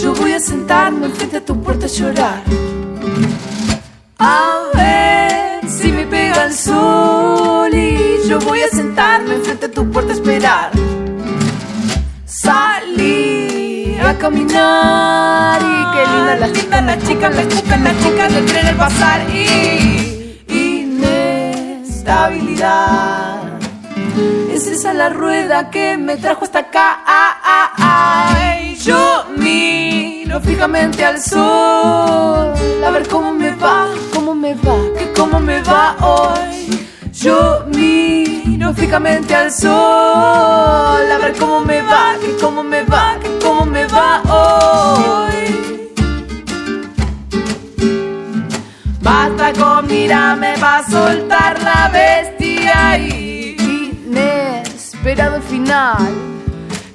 Yo voy a sentarme frente a tu puerta a llorar. A ver si me pega el sol y yo voy a sentarme frente a tu puerta a esperar. Salí a caminar y qué linda las chicas, las chicas, las chicas, las chicas que creen el pasar y inestabilidad. Es esa la rueda que me trajo hasta acá. Ah, ah, ay. Yo miro fijamente al sol. A ver cómo me va, cómo me va, que cómo me va hoy. Yo miro fijamente al sol. A ver cómo me va, que cómo me va, que cómo me va hoy. Basta con mirarme va a soltar la bestia final.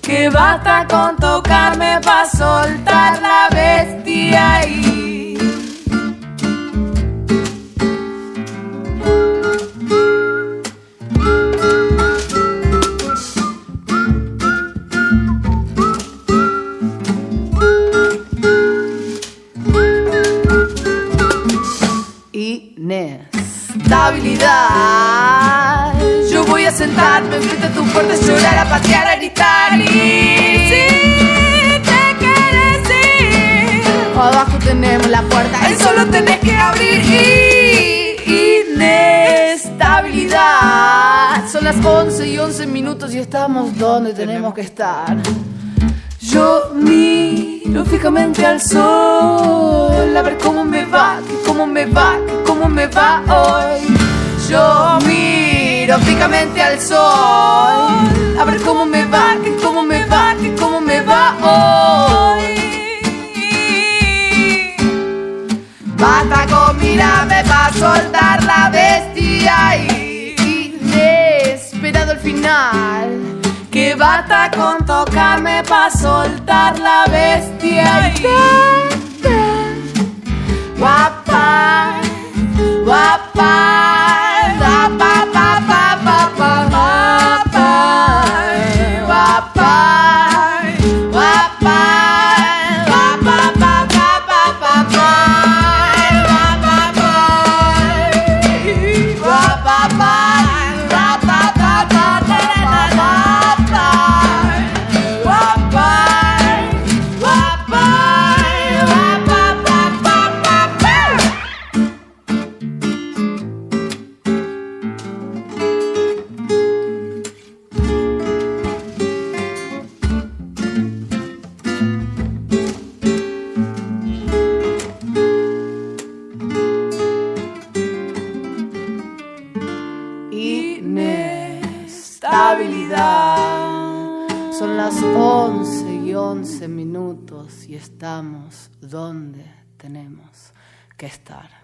Que basta con tocarme pa' soltar la bestia y inestabilidad. Voy a sentarme frente a tu puerta, a llorar, a patear, a gritar y si te quieres ir, abajo tenemos la puerta y solo tenés que abrir y inestabilidad. Son las 11 y 11 minutos y estamos donde tenemos que estar. Yo miro fijamente al sol a ver cómo me va, cómo me va, cómo me va hoy. Yo miro fijamente al sol a ver cómo me va, que cómo me va, que cómo me va hoy. Basta con mirarme para soltar la bestia y inesperado el final. Que basta con tocarme pa' soltar la bestia y Inestabilidad. Son las 11 y 11 minutos y estamos donde tenemos que estar.